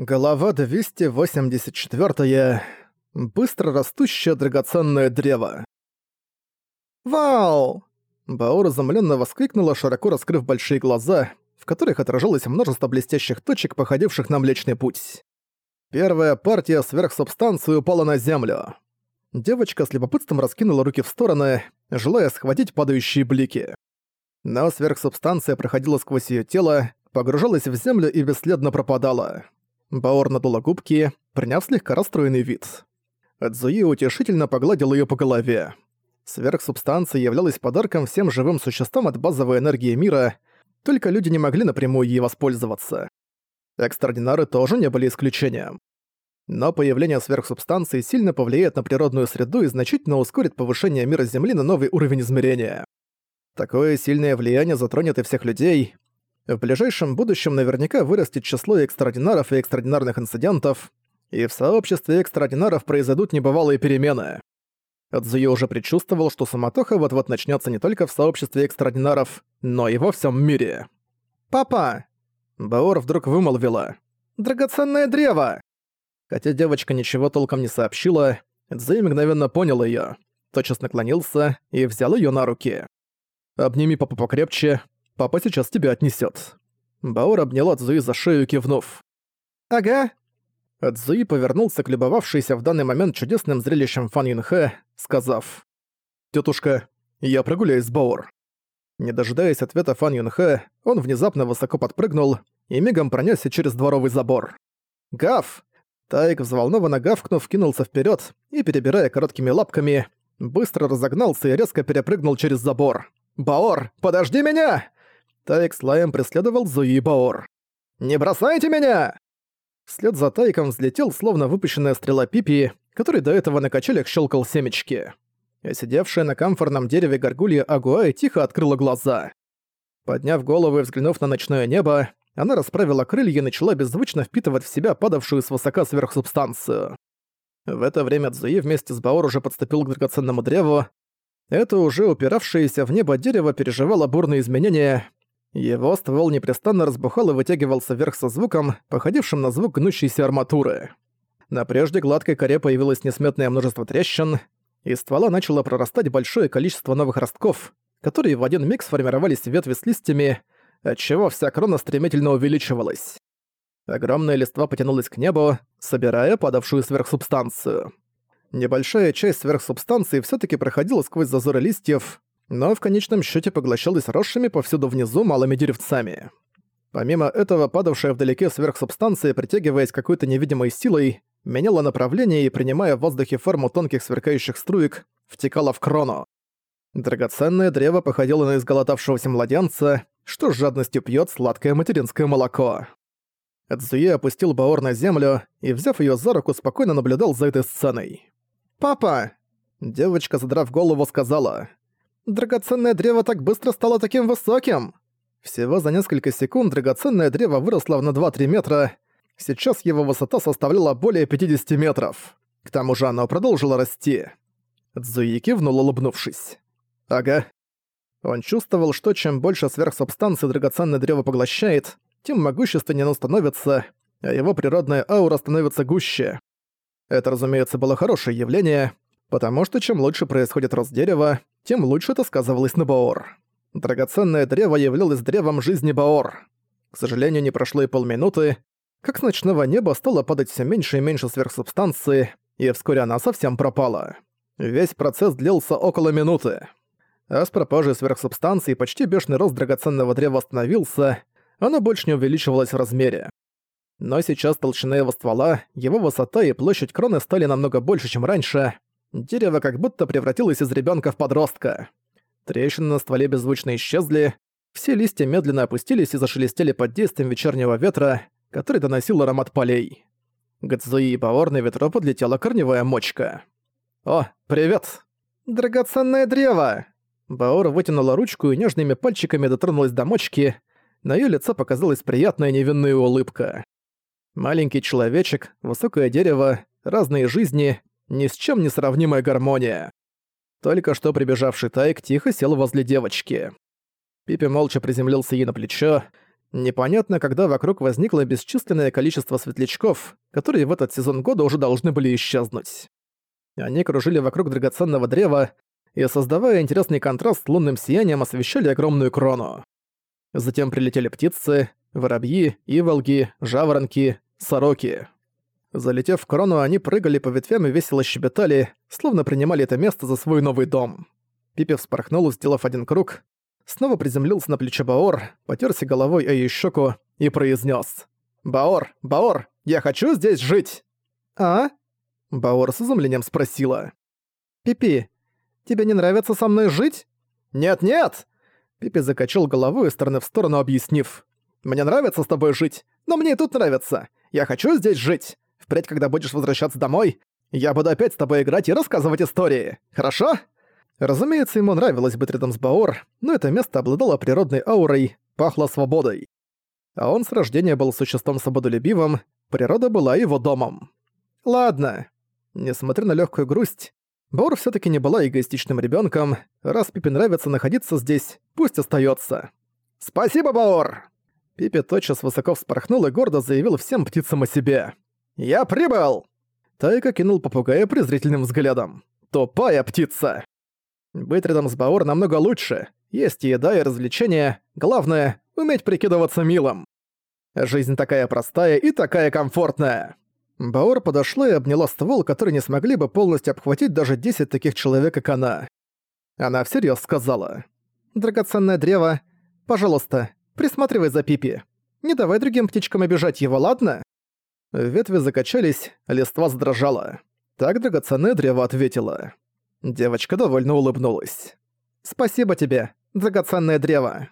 Глава 284. Быстро растущее драгоценное древо. «Вау!» Баор изумленно воскликнула, широко раскрыв большие глаза, в которых отражалось множество блестящих точек, походивших на Млечный Путь. Первая партия сверхсубстанции упала на землю. Девочка с любопытством раскинула руки в стороны, желая схватить падающие блики. Но сверхсубстанция проходила сквозь ее тело, погружалась в землю и бесследно пропадала. Баор надула губки, приняв слегка расстроенный вид. Цзуи утешительно погладил её по голове. Сверхсубстанция являлась подарком всем живым существам от базовой энергии мира, только люди не могли напрямую ей воспользоваться. Экстраординары тоже не были исключением. Но появление сверхсубстанции сильно повлияет на природную среду и значительно ускорит повышение мира Земли на новый уровень измерения. Такое сильное влияние затронет и всех людей, в ближайшем будущем наверняка вырастет число экстраординаров и экстраординарных инцидентов, и в сообществе экстраординаров произойдут небывалые перемены. Эдзуё уже предчувствовал, что суматоха вот-вот начнется не только в сообществе экстраординаров, но и во всем мире. «Папа!» Баор вдруг вымолвила. «Драгоценное древо!» Хотя девочка ничего толком не сообщила, Эдзуё мгновенно понял её, тотчас наклонился и взял её на руки. «Обними папу покрепче, Папа сейчас тебя отнесет. Баор обняла Цзуи за шею, кивнув. «Ага». Цзуи повернулся к любовавшейся в данный момент чудесным зрелищем Фан Юнхэ, сказав. «Тётушка, я прогуляюсь с Баор». Не дожидаясь ответа Фан Юнхэ, он внезапно высоко подпрыгнул и мигом пронесся через дворовый забор. «Гав!» Тайк, взволнованно гавкнув, кинулся вперед и, перебирая короткими лапками, быстро разогнался и резко перепрыгнул через забор. «Баор, подожди меня!» Тайк с лаем преследовал Зуи и Баор. «Не бросайте меня!» Вслед за Тайком взлетел, словно выпущенная стрела Пипи, который до этого на качелях щелкал семечки. А сидевшая на камфорном дереве горгулья Агуай тихо открыла глаза. Подняв голову и взглянув на ночное небо, она расправила крылья и начала беззвучно впитывать в себя падавшую свысока сверхсубстанцию. В это время Цзуи вместе с Баор уже подступил к драгоценному древу. Это уже упиравшееся в небо дерево переживало бурные изменения, его ствол непрестанно разбухал и вытягивался вверх со звуком, походившим на звук гнущейся арматуры. На прежде гладкой коре появилось несметное множество трещин, из ствола начало прорастать большое количество новых ростков, которые в один миг сформировались в ветви с листьями, отчего вся крона стремительно увеличивалась. Огромная листва потянулась к небу, собирая падавшую сверхсубстанцию. Небольшая часть сверхсубстанции все таки проходила сквозь зазоры листьев, но в конечном счете поглощалась росшими повсюду внизу малыми деревцами. Помимо этого, падавшая вдалеке сверхсубстанция, притягиваясь какой-то невидимой силой, меняла направление и, принимая в воздухе форму тонких сверкающих струек, втекала в крону. Драгоценное древо походило на изголодавшегося младенца, что с жадностью пьет сладкое материнское молоко. Эдзуе опустил Баор на землю и, взяв ее за руку, спокойно наблюдал за этой сценой. «Папа!» Девочка, задрав голову, сказала. Драгоценное древо так быстро стало таким высоким!» Всего за несколько секунд драгоценное древо выросло на 2-3 метра. Сейчас его высота составляла более 50 метров. К тому же оно продолжило расти. Цзуи кивнул, улыбнувшись. «Ага». Он чувствовал, что чем больше сверхсубстанции драгоценное древо поглощает, тем могущественнее оно становится, а его природная аура становится гуще. Это, разумеется, было хорошее явление, потому что чем лучше происходит рост дерева, тем лучше это сказывалось на Баор. Драгоценное древо являлось древом жизни Баор. К сожалению, не прошло и полминуты, как с ночного неба стало падать все меньше и меньше сверхсубстанции, и вскоре она совсем пропала. Весь процесс длился около минуты. А с пропажей сверхсубстанции почти бешеный рост драгоценного древа остановился, оно больше не увеличивалось в размере. Но сейчас толщина его ствола, его высота и площадь кроны стали намного больше, чем раньше, Дерево как будто превратилось из ребенка в подростка. Трещины на стволе беззвучно исчезли, все листья медленно опустились и зашелестели под действием вечернего ветра, который доносил аромат полей. К Цзуи и Баор на ветру подлетела корневая мочка. «О, привет!» «Драгоценное древо!» Баор вытянула ручку и нежными пальчиками дотронулась до мочки. На её лице показалась приятная невинная улыбка. Маленький человечек, высокое дерево, разные жизни, ни с чем не сравнимая гармония. Только что прибежавший Тайк тихо сел возле девочки. Пипи молча приземлился ей на плечо. Непонятно, когда вокруг возникло бесчисленное количество светлячков, которые в этот сезон года уже должны были исчезнуть. Они кружили вокруг драгоценного древа и, создавая интересный контраст с лунным сиянием, освещали огромную крону. Затем прилетели птицы, воробьи, иволги, жаворонки, сороки. Залетев в крону, они прыгали по ветвям и весело щебетали, словно принимали это место за свой новый дом. Пипи вспорхнул, сделав один круг, снова приземлился на плечо Баор, потерся головой о ее щеку и произнес: «Баор, Баор, я хочу здесь жить!» «А?» Баор с изумлением спросила. «Пипи, тебе не нравится со мной жить?» «Нет-нет!» Пипи закачал головой из стороны в сторону, объяснив. «Мне нравится с тобой жить, но мне и тут нравится. Я хочу здесь жить. Впредь, когда будешь возвращаться домой, я буду опять с тобой играть и рассказывать истории. Хорошо?» Разумеется, ему нравилось быть рядом с Баор, но это место обладало природной аурой, пахло свободой. А он с рождения был существом свободолюбивым, природа была его домом. Ладно. Несмотря на легкую грусть, Баор все таки не была эгоистичным ребенком. Раз Пипе нравится находиться здесь, пусть остается. «Спасибо, Баор!» Пипе тотчас высоко вспорхнул и гордо заявил всем птицам о себе. «Я прибыл!» Тайка кинул попугая презрительным взглядом. «Тупая птица!» Быть рядом с Баор намного лучше. Есть еда и развлечения. Главное — уметь прикидываться милым. Жизнь такая простая и такая комфортная. Баор подошла и обняла ствол, который не смогли бы полностью обхватить даже 10 таких человек, как она. Она всерьез сказала. «Драгоценное древо, пожалуйста, присматривай за Пипи. Не давай другим птичкам обижать его, ладно?» Ветви закачались, листва задрожала. Так драгоценное древо ответила. Девочка довольно улыбнулась. «Спасибо тебе, драгоценное древо».